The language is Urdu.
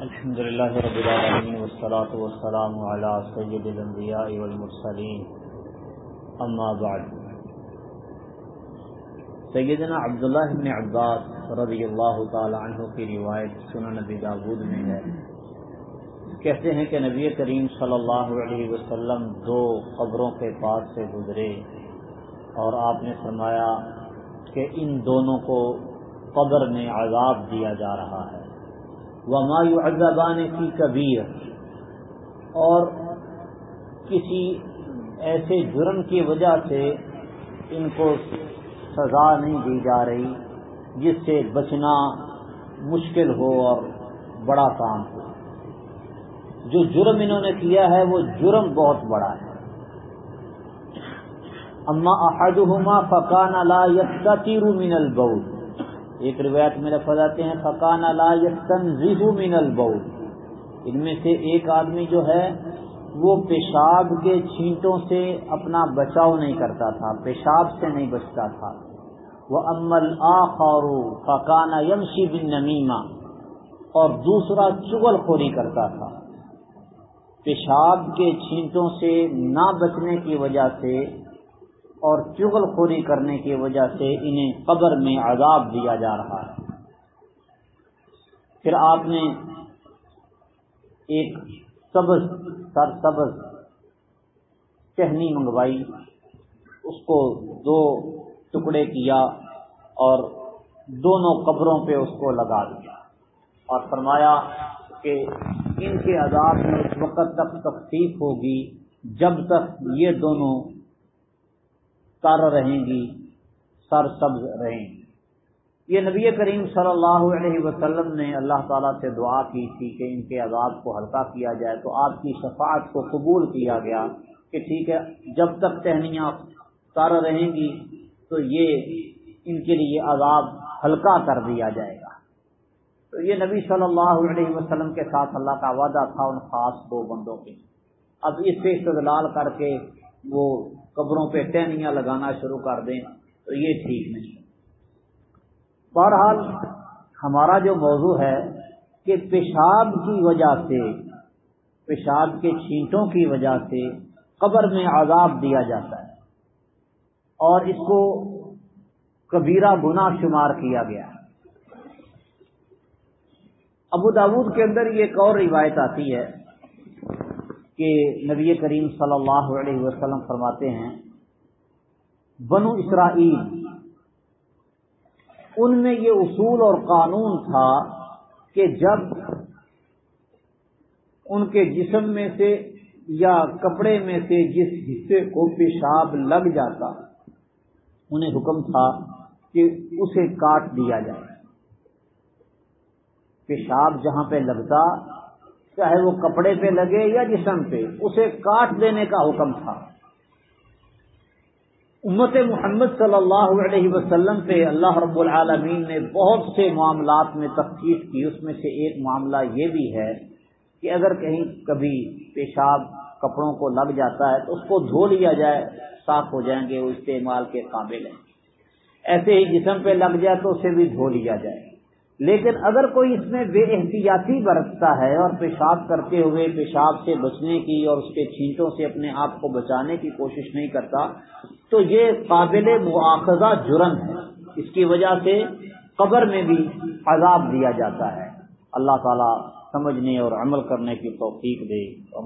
الحمد لله رب العالمين والصلاة والسلام على سيد الانبياء والمرسلين. اما بعد. سیدنا عبداللہ بن عباس رضی اللہ تعالی عنہ کی روایت سنن نبی داود میں ہے۔ کہتے ہیں کہ نبی کریم صلی اللہ علیہ وسلم دو قبروں کے پاس سے گزرے اور آپ نے فرمایا کہ ان دونوں کو قبر میں عذاب دیا جا رہا ہے۔ وہ مایو اجزابان کی کبیر اور کسی ایسے جرم کی وجہ سے ان کو سزا نہیں دی جا رہی، جس سے بچنا مشکل ہو اور بڑا کام ہو۔ جو جرم انہوں نے کیا ہے، وہ جرم بہت بڑا ہے۔ اما احدہما فقان لا یستطیر من البول۔ ایک روایت میں لفظ آتے ہیں، فقان لا یستنزہ من البول۔ ان میں سے ایک آدمی جو ہے، وہ پیشاب کے چھینٹوں سے اپنا بچاؤ نہیں کرتا تھا، پیشاب سے نہیں بچتا تھا۔ وہ امل آخر فقان یمشی بن نمیما اور دوسرا چگل خوری کرتا تھا۔ پیشاب کے چھینٹوں سے نہ بچنے کی وجہ سے اور چغل خوری کرنے کی وجہ سے انہیں قبر میں عذاب دیا جا رہا ہے۔ پھر آپ نے ایک سبز، سر سبز ٹہنی منگوائی۔ اس کو دو ٹکڑے کیا اور دونوں قبروں پہ اس کو لگا دیا اور فرمایا کہ ان کے عذاب میں اس وقت تک تخفیف ہوگی جب تک یہ دونوں تر رہیں گی، سر سبز رہیں گی۔ یہ نبی کریم صلی اللہ علیہ وسلم نے اللہ تعالیٰ سے دعا کی تھی کہ ان کے عذاب کو ہلکا کیا جائے، تو آپ کی شفاعت کو قبول کیا گیا کہ ٹھیک ہے، جب تک ٹہنیاں تر رہیں گی، تو یہ ان کے لیے عذاب ہلکا کر دیا جائے گا۔ تو یہ نبی صلی اللہ علیہ وسلم کے ساتھ اللہ کا وعدہ تھا ان خاص دو بندوں کے۔ اب اس سے استدلال کر کے وہ قبروں پہ ٹہنیاں لگانا شروع کر دیں تو یہ ٹھیک نہیں بہرحال ہمارا جو موضوع ہے کہ پیشاب کی وجہ سے، پیشاب کے چھینٹوں کی وجہ سے قبر میں عذاب دیا جاتا ہے۔ اور اس کو کبیرہ گناہ شمار کیا گیا۔ ہے ابو داود کے اندر یہ ایک اور روایت آتی ہے۔ کہ نبی کریم صلی اللہ علیہ وسلم فرماتے ہیں، بنو اسرائیل، ان میں یہ اصول اور قانون تھا کہ جب ان کے جسم میں سے یا کپڑے میں سے جس حصے کو پیشاب لگ جاتا، انہیں حکم تھا کہ اسے کاٹ دیا جائے۔ پیشاب جہاں پہ لگتا چاہے وہ کپڑے پہ لگے یا جسم پہ، اسے کاٹ دینے کا حکم تھا۔ امت محمد صلی اللہ علیہ وسلم پہ اللہ رب العالمین نے بہت سے معاملات میں تفتیش کی۔ اس میں سے ایک معاملہ یہ بھی ہے کہ اگر کہیں کبھی پیشاب کپڑوں کو لگ جاتا ہے تو اس کو دھو لیا جائے، صاف ہو جائیں گے، وہ استعمال کے قابل ہیں۔ ایسے ہی جسم پہ لگ جائے تو اسے بھی دھو لیا جائے۔ لیکن اگر کوئی اس میں بے احتیاطی برتتا ہے اور پیشاب کرتے ہوئے پیشاب سے بچنے کی اور اس کے چھینٹوں سے اپنے آپ کو بچانے کی کوشش نہیں کرتا، تو یہ قابل مواخذہ جرم ہے۔ اس کی وجہ سے قبر میں بھی عذاب دیا جاتا ہے۔ اللہ تعالیٰ سمجھنے اور عمل کرنے کی توفیق دے۔ اور